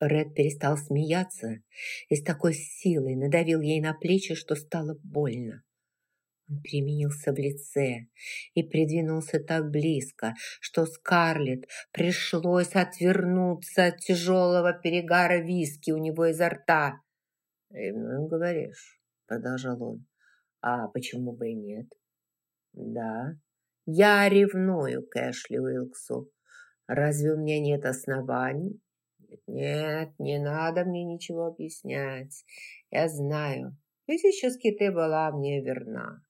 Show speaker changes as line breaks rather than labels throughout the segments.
Ред перестал смеяться и с такой силой надавил ей на плечи, что стало больно. Он переменился в лице и придвинулся так близко, что Скарлетт пришлось отвернуться от тяжелого перегара виски у него изо рта. «Ревную, говоришь?» – продолжал он. «А почему бы и нет?» «Да, я ревную к Эшли Уилксу. Разве у меня нет оснований?» «Нет, не надо мне ничего объяснять. Я знаю, физически ты была мне верна.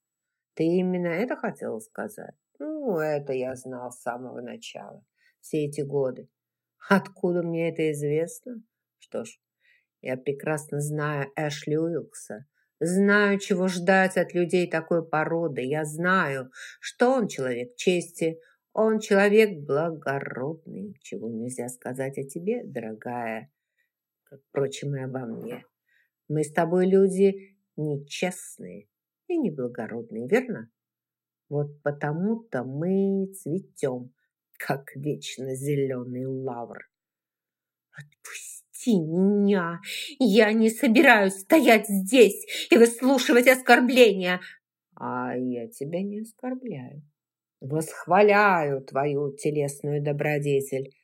Ты именно это хотела сказать? Ну, это я знал с самого начала, все эти годы. Откуда мне это известно? Что ж, я прекрасно знаю Эшли Уилкса. Знаю, чего ждать от людей такой породы. Я знаю, что он человек чести, он человек благородный, чего нельзя сказать о тебе, дорогая, как, впрочем, и обо мне. Мы с тобой люди нечестные, и неблагородные, верно? Вот потому-то мы цветем, как вечно зеленый лавр. Отпусти меня! Я не собираюсь стоять здесь и выслушивать оскорбления. А я тебя не оскорбляю. Восхваляю твою телесную добродетель.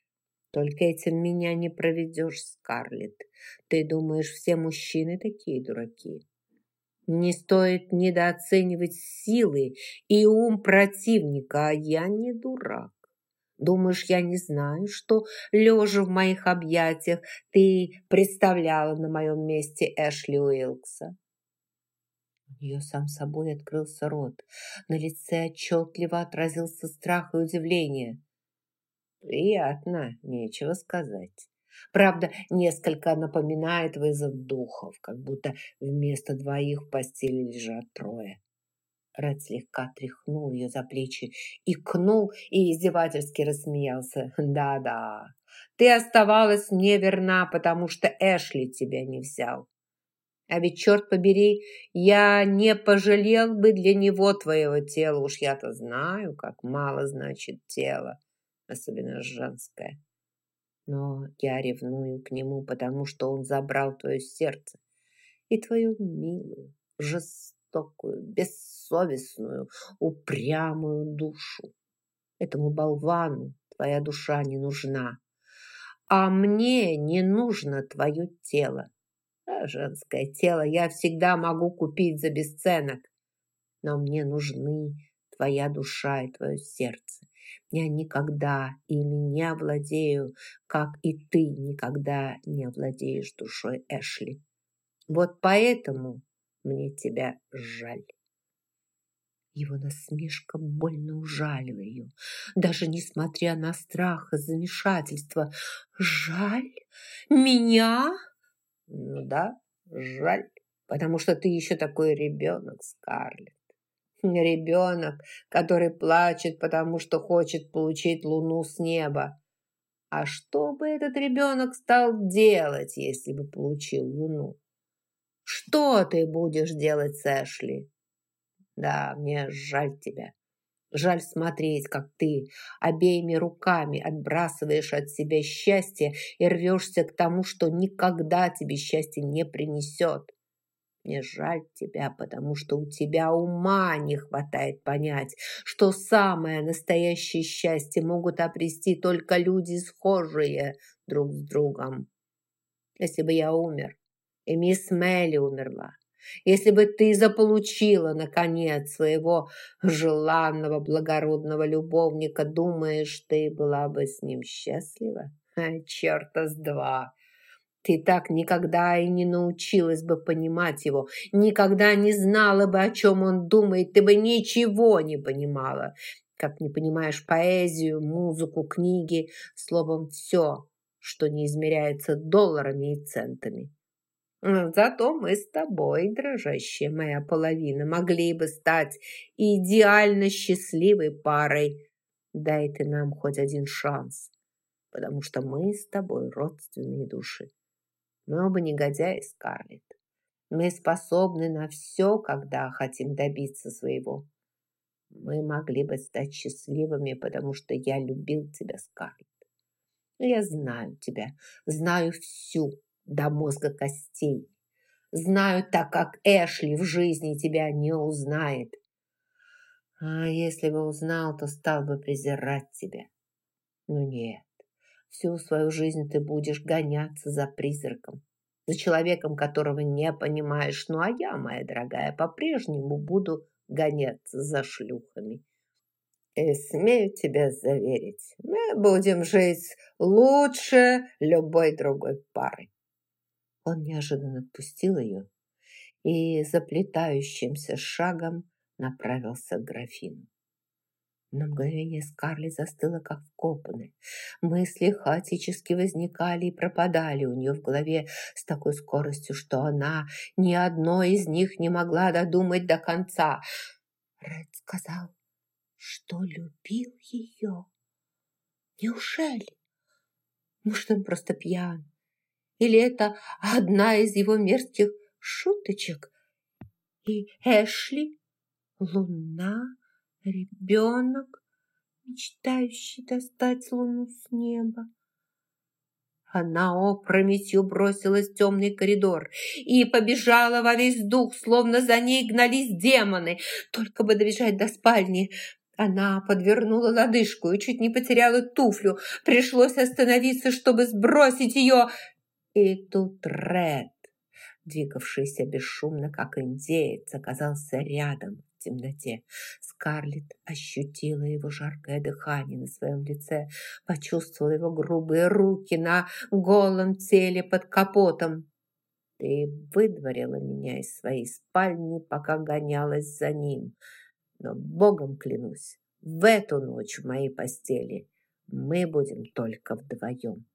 Только этим меня не проведешь, Скарлетт. Ты думаешь, все мужчины такие дураки? Не стоит недооценивать силы и ум противника, а я не дурак. Думаешь, я не знаю, что, лежа в моих объятиях, ты представляла на моем месте Эшли Уилкса? Нее сам собой открылся рот. На лице отчетливо отразился страх и удивление. Приятно, нечего сказать. Правда, несколько напоминает вызов духов, как будто вместо двоих в постели лежат трое. Ред слегка тряхнул ее за плечи, икнул и издевательски рассмеялся. «Да-да, ты оставалась мне верна, потому что Эшли тебя не взял. А ведь, черт побери, я не пожалел бы для него твоего тела. Уж я-то знаю, как мало значит тело, особенно женское но я ревную к нему, потому что он забрал твое сердце и твою милую, жестокую, бессовестную, упрямую душу. Этому болвану твоя душа не нужна, а мне не нужно твое тело. А женское тело я всегда могу купить за бесценок, но мне нужны твоя душа и твое сердце. Я никогда ими не овладею, как и ты никогда не овладеешь душой Эшли. Вот поэтому мне тебя жаль. Его насмешка больно ужалила ее, даже несмотря на страх и замешательство. «Жаль? Меня?» «Ну да, жаль, потому что ты еще такой ребенок, Скарлетт. Ребенок, который плачет, потому что хочет получить луну с неба. А что бы этот ребенок стал делать, если бы получил луну? Что ты будешь делать с Эшли? Да, мне жаль тебя. Жаль смотреть, как ты обеими руками отбрасываешь от себя счастье и рвешься к тому, что никогда тебе счастье не принесет. Мне жаль тебя, потому что у тебя ума не хватает понять, что самое настоящее счастье могут обрести только люди, схожие друг с другом. Если бы я умер, и мисс Мелли умерла, если бы ты заполучила, наконец, своего желанного благородного любовника, думаешь, ты была бы с ним счастлива? Черта с два! Ты так никогда и не научилась бы понимать его, никогда не знала бы, о чем он думает, ты бы ничего не понимала, как не понимаешь поэзию, музыку, книги, словом, все, что не измеряется долларами и центами. Зато мы с тобой, дрожащая моя половина, могли бы стать идеально счастливой парой. Дай ты нам хоть один шанс, потому что мы с тобой родственные души. Мы оба негодяи, Скарлетт. Мы способны на все, когда хотим добиться своего. Мы могли бы стать счастливыми, потому что я любил тебя, Скарлетт. Я знаю тебя, знаю всю до мозга костей. Знаю так, как Эшли в жизни тебя не узнает. А если бы узнал, то стал бы презирать тебя. Но нет, всю свою жизнь ты будешь гоняться за призраком, за человеком, которого не понимаешь. Ну, а я, моя дорогая, по-прежнему буду гоняться за шлюхами. И смею тебя заверить, мы будем жить лучше любой другой пары. Он неожиданно отпустил ее и заплетающимся шагом направился к графину. На мгновение Скарлетт застыла, как вкопанная. Мысли хаотически возникали и пропадали у нее в голове с такой скоростью, что она ни одной из них не могла додумать до конца. Ред сказал, что любил ее. Неужели? Может, он просто пьян? Или это одна из его мерзких шуточек? И Эшли, луна, ребенок, мечтающий достать луну с неба. Она опрометью бросилась в темный коридор и побежала во весь дух, словно за ней гнались демоны, только бы добежать до спальни. Она подвернула лодыжку и чуть не потеряла туфлю. Пришлось остановиться, чтобы сбросить ее. И тут Ред, двигавшийся бесшумно, как индеец, оказался рядом в темноте. Скарлетт ощутила его жаркое дыхание на своем лице, почувствовала его грубые руки на голом теле под капотом. «Ты выдворила меня из своей спальни, пока гонялась за ним. Но, богом клянусь, в эту ночь в моей постели мы будем только вдвоем».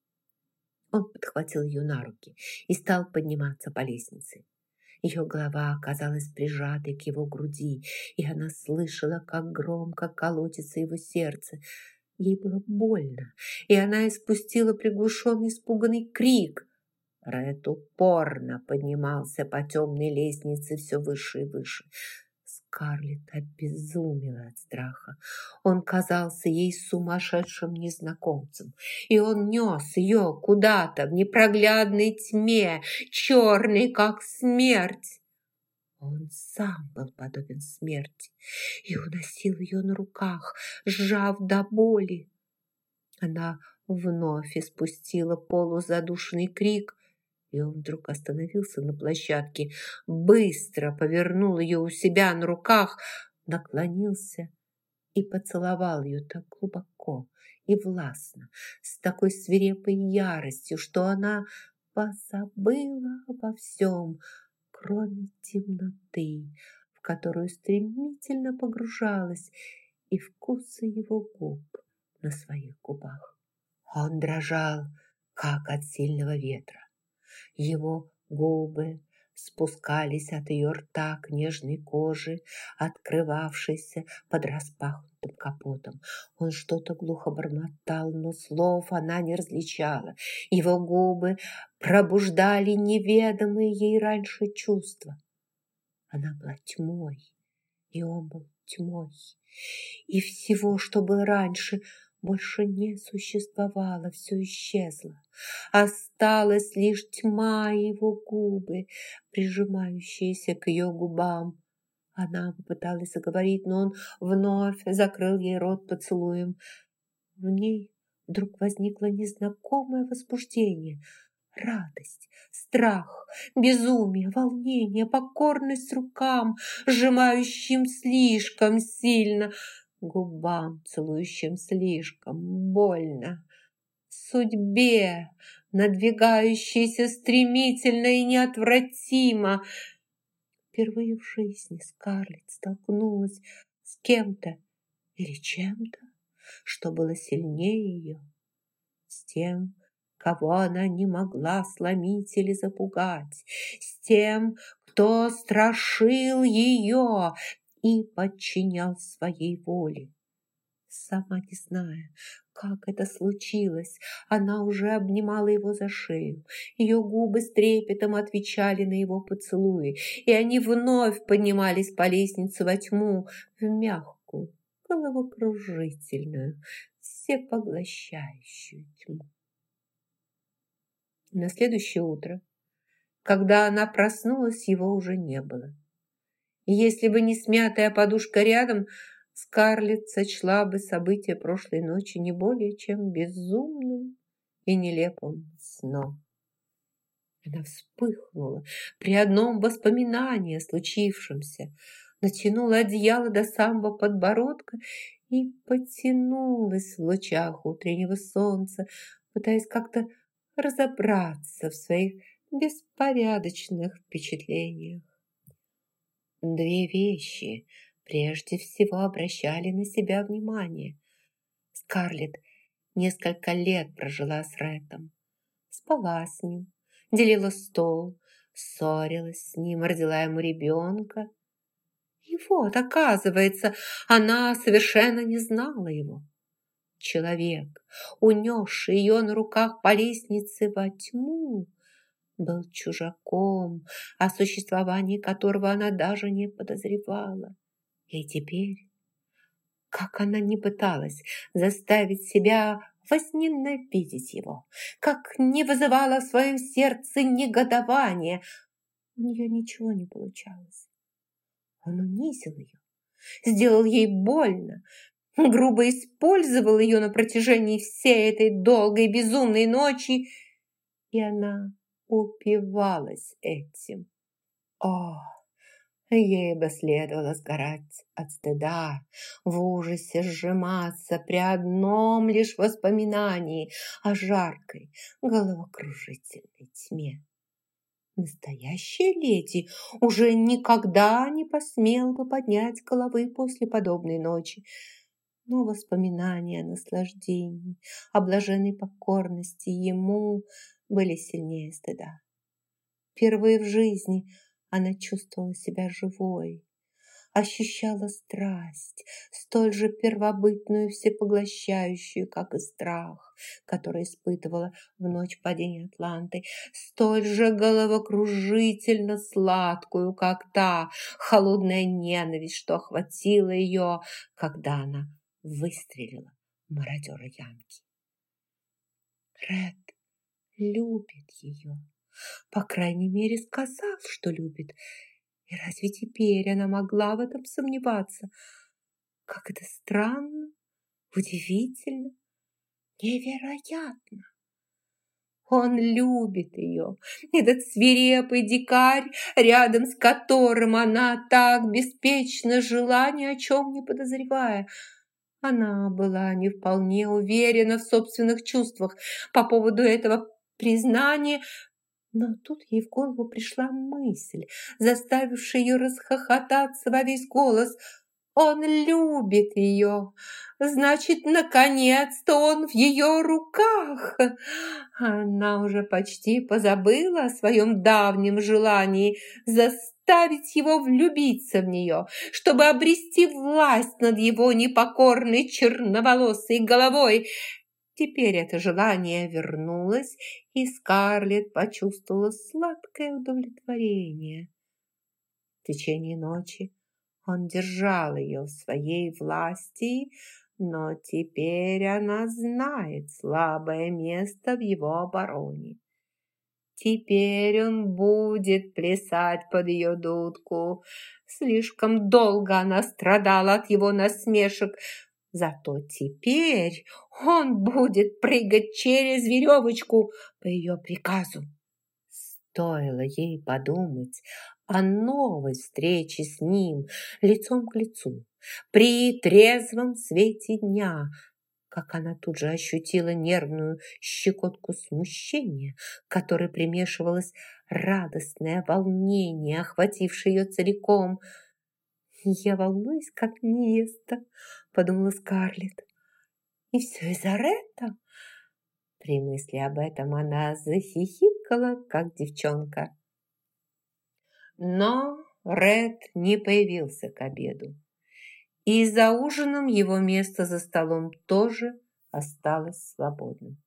Он подхватил ее на руки и стал подниматься по лестнице. Ее голова оказалась прижатой к его груди, и она слышала, как громко колотится его сердце. Ей было больно, и она испустила приглушенный испуганный крик. Ред упорно поднимался по темной лестнице все выше и выше. Скарлетт обезумела от страха. Он казался ей сумасшедшим незнакомцем, и он нес ее куда-то в непроглядной тьме, черный, как смерть. Он сам был подобен смерти и уносил ее на руках, сжав до боли. Она вновь испустила полузадушный крик, и он вдруг остановился на площадке, быстро повернул ее у себя на руках, наклонился и поцеловал ее так глубоко и властно, с такой свирепой яростью, что она позабыла обо всем, кроме темноты, в которую стремительно погружалась, и вкуса его губ на своих губах. Он дрожал, как от сильного ветра. Его губы спускались от ее рта к нежной коже, открывавшейся под распахнутым капотом. Он что-то глухо бормотал, но слов она не различала. Его губы пробуждали неведомые ей раньше чувства. Она была тьмой, и он был тьмой. И всего, что было раньше – больше не существовало, все исчезло. Осталась лишь тьма его губы, прижимающиеся к ее губам. Она попыталась заговорить, но он вновь закрыл ей рот поцелуем. В ней вдруг возникло незнакомое возбуждение, радость, страх, безумие, волнение, покорность рукам, сжимающим слишком сильно – губам, целующим слишком больно, судьбе, надвигающейся стремительно и неотвратимо. Впервые в жизни Скарлетт столкнулась с кем-то или чем-то, что было сильнее ее, с тем, кого она не могла сломить или запугать, с тем, кто страшил ее, и подчинял своей воле. Сама не зная, как это случилось, она уже обнимала его за шею. Ее губы с трепетом отвечали на его поцелуи, и они вновь поднимались по лестнице во тьму, в мягкую, головокружительную, всепоглощающую тьму. На следующее утро, когда она проснулась, его уже не было. Если бы не смятая подушка рядом, Скарлетт сочла бы события прошлой ночи не более чем безумным и нелепым сном. Она вспыхнула при одном воспоминании о случившемся, натянула одеяло до самого подбородка и потянулась в лучах утреннего солнца, пытаясь как-то разобраться в своих беспорядочных впечатлениях. Две вещи прежде всего обращали на себя внимание. Скарлетт несколько лет прожила с Рэтом, спала с ним, делила стол, ссорилась с ним, родила ему ребенка. И вот, оказывается, она совершенно не знала его. Человек, унесший ее на руках по лестнице во тьму, был чужаком, о существовании которого она даже не подозревала. И теперь, как она не пыталась заставить себя возненавидеть его, как не вызывала в своем сердце негодования, у нее ничего не получалось. Он унизил ее, сделал ей больно, грубо использовал ее на протяжении всей этой долгой безумной ночи, и она упивалась этим. О, ей бы следовало сгорать от стыда, в ужасе сжиматься при одном лишь воспоминании о жаркой, головокружительной тьме. Настоящая леди уже никогда не посмел бы поднять головы после подобной ночи, но воспоминания о наслаждении, о блаженной покорности ему были сильнее стыда. Впервые в жизни она чувствовала себя живой, ощущала страсть, столь же первобытную, всепоглощающую, как и страх, который испытывала в ночь падения Атланты, столь же головокружительно сладкую, как та холодная ненависть, что охватила ее, когда она выстрелила мародера Янки. Ред любит ее. По крайней мере, сказав, что любит. И разве теперь она могла в этом сомневаться? Как это странно, удивительно, невероятно. Он любит ее, этот свирепый дикарь, рядом с которым она так беспечно жила, ни о чем не подозревая – она была не вполне уверена в собственных чувствах по поводу этого признания, но тут ей в голову пришла мысль, заставившая ее расхохотаться во весь голос. Он любит ее. Значит, наконец-то он в ее руках. Она уже почти позабыла о своем давнем желании заставить его влюбиться в нее, чтобы обрести власть над его непокорной черноволосой головой. Теперь это желание вернулось, и Скарлетт почувствовала сладкое удовлетворение. В течение ночи он держал ее в своей власти, но теперь она знает слабое место в его обороне. Теперь он будет плясать под ее дудку. Слишком долго она страдала от его насмешек, зато теперь он будет прыгать через веревочку по ее приказу. Стоило ей подумать о новой встрече с ним лицом к лицу, при трезвом свете дня, как она тут же ощутила нервную щекотку смущения, к которой примешивалось радостное волнение, охватившее ее целиком. «Я волнуюсь, как невеста», — подумала Скарлетт. «И все из-за Ретта?» При мысли об этом она захихикала, как девчонка. Но Ред не появился к обеду. И за ужином его место за столом тоже осталось свободным.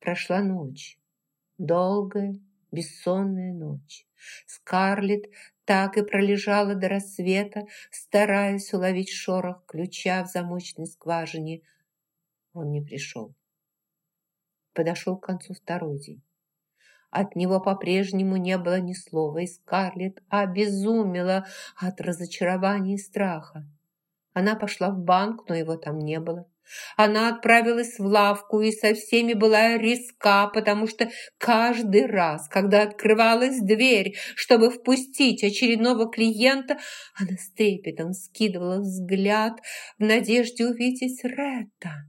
Прошла ночь, долгая, бессонная ночь. Скарлетт так и пролежала до рассвета, стараясь уловить шорох ключа в замочной скважине. Он не пришел. Подошел к концу второй день. От него по-прежнему не было ни слова, и Скарлетт обезумела от разочарования и страха. Она пошла в банк, но его там не было. Она отправилась в лавку и со всеми была риска, потому что каждый раз, когда открывалась дверь, чтобы впустить очередного клиента, она с трепетом скидывала взгляд в надежде увидеть Ретта.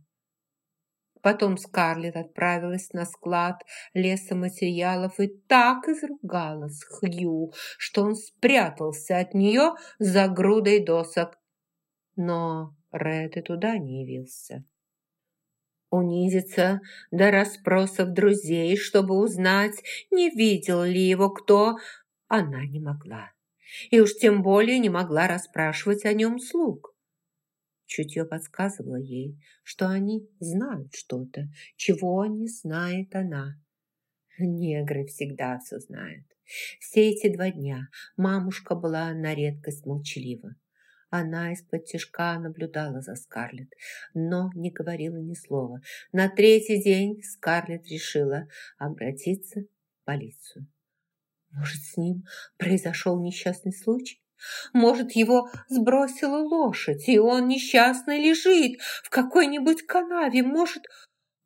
Потом Скарлетт отправилась на склад лесоматериалов и так изругалась Хью, что он спрятался от нее за грудой досок. Но Ред и туда не явился. Унизиться до расспросов друзей, чтобы узнать, не видел ли его кто, она не могла. И уж тем более не могла расспрашивать о нем слуг. Чутье подсказывало ей, что они знают что-то, чего не знает она. Негры всегда все знают. Все эти два дня мамушка была на редкость молчалива. Она из-под тяжка наблюдала за Скарлетт, но не говорила ни слова. На третий день Скарлетт решила обратиться в полицию. Может, с ним произошел несчастный случай? Может, его сбросила лошадь, и он несчастный лежит в какой-нибудь канаве? Может...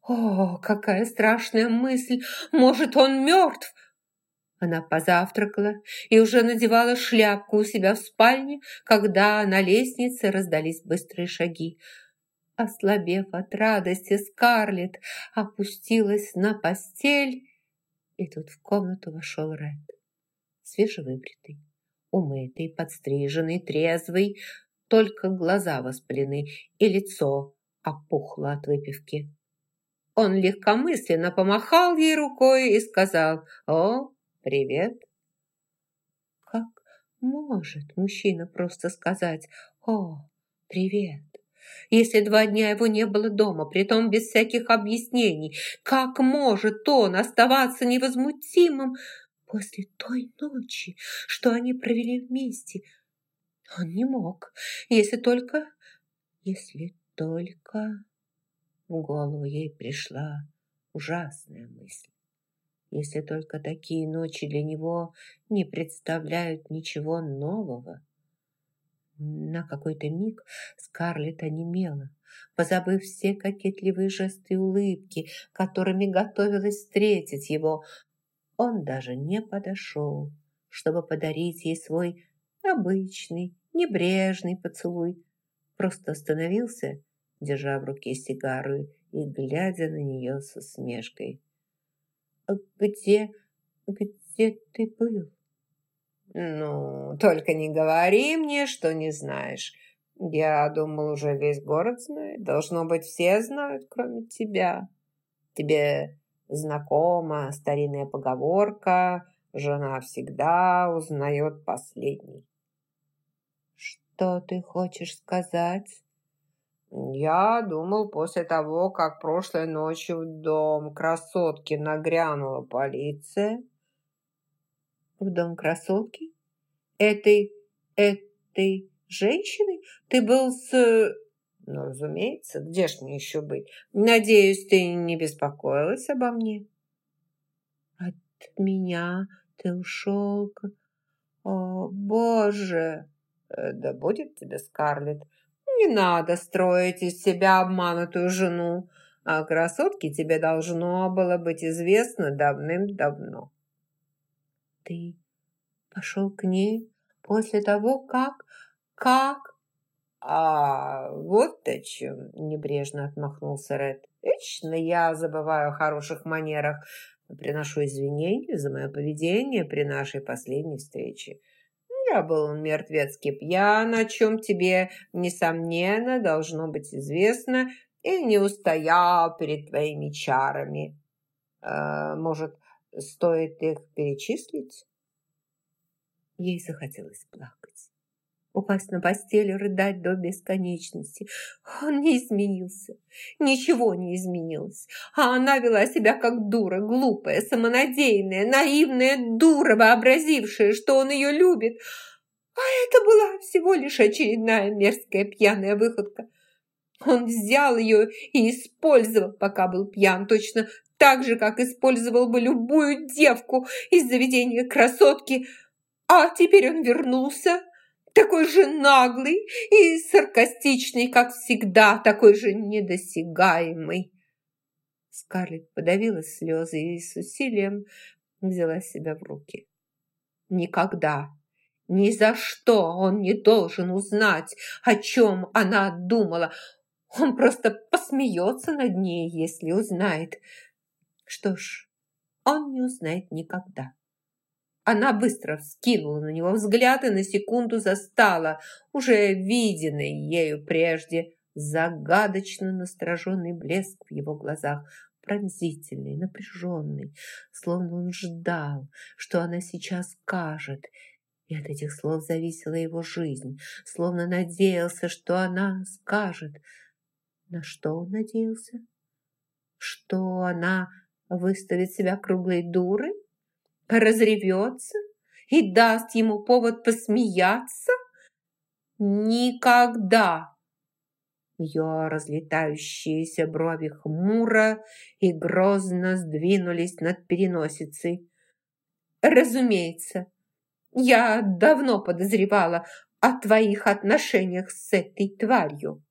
О, какая страшная мысль! Может, он мертв? Она позавтракала и уже надевала шляпку у себя в спальне, когда на лестнице раздались быстрые шаги. Ослабев от радости, Скарлетт опустилась на постель, и тут в комнату вошел Ред, свежевыбритый, умытый, подстриженный, трезвый, только глаза воспалены и лицо опухло от выпивки. Он легкомысленно помахал ей рукой и сказал «О, «Привет». Как может мужчина просто сказать «О, привет», если два дня его не было дома, притом без всяких объяснений? Как может он оставаться невозмутимым после той ночи, что они провели вместе? Он не мог, если только... Если только... В голову ей пришла ужасная мысль если только такие ночи для него не представляют ничего нового. На какой-то миг Скарлетт онемела, позабыв все кокетливые жесты и улыбки, которыми готовилась встретить его. Он даже не подошел, чтобы подарить ей свой обычный, небрежный поцелуй. Просто остановился, держа в руке сигару и глядя на нее с усмешкой. «Где... где ты был?» «Ну, только не говори мне, что не знаешь. Я думал, уже весь город знает. Должно быть, все знают, кроме тебя. Тебе знакома старинная поговорка «Жена всегда узнает последний». «Что ты хочешь сказать?» Я думал, после того, как прошлой ночью в дом красотки нагрянула полиция. В дом красотки? Этой, этой женщины? Ты был с... Ну, разумеется, где ж мне еще быть? Надеюсь, ты не беспокоилась обо мне? От меня ты ушел. О, Боже! Э, да будет тебе, Скарлетт, не надо строить из себя обманутую жену. а красотке тебе должно было быть известно давным-давно. Ты пошел к ней после того, как... как... А вот о чем небрежно отмахнулся Ред. Вечно я забываю о хороших манерах. Приношу извинения за мое поведение при нашей последней встрече. Я был мертвецки пьян, о чем тебе, несомненно, должно быть известно, и не устоял перед твоими чарами. Э, может, стоит их перечислить?» Ей захотелось плакать упасть на постель и рыдать до бесконечности. Он не изменился, ничего не изменилось, а она вела себя как дура, глупая, самонадеянная, наивная дура, вообразившая, что он ее любит. А это была всего лишь очередная мерзкая пьяная выходка. Он взял ее и использовал, пока был пьян, точно так же, как использовал бы любую девку из заведения красотки. А теперь он вернулся, такой же наглый и саркастичный, как всегда, такой же недосягаемый. Скарлетт подавила слезы и с усилием взяла себя в руки. Никогда, ни за что он не должен узнать, о чем она думала. Он просто посмеется над ней, если узнает. Что ж, он не узнает никогда. Она быстро вскинула на него взгляд и на секунду застала, уже виденный ею прежде, загадочно настороженный блеск в его глазах, пронзительный, напряженный, словно он ждал, что она сейчас скажет. И от этих слов зависела его жизнь, словно надеялся, что она скажет. На что он надеялся? Что она выставит себя круглой дурой? Разревется и даст ему повод посмеяться? Никогда! Ее разлетающиеся брови хмуро и грозно сдвинулись над переносицей. Разумеется, я давно подозревала о твоих отношениях с этой тварью.